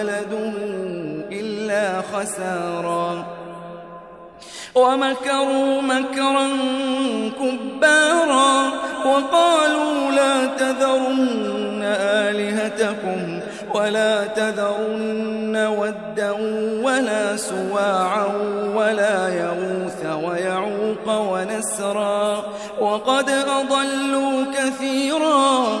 وولده إلا خسارا. ومكروا مكرا كبارا وقالوا لا تذرن آلهتكم ولا تذرن ودا ولا سواعا ولا يغوث ويعوق ونسرا. وقد أضلوا كثيرا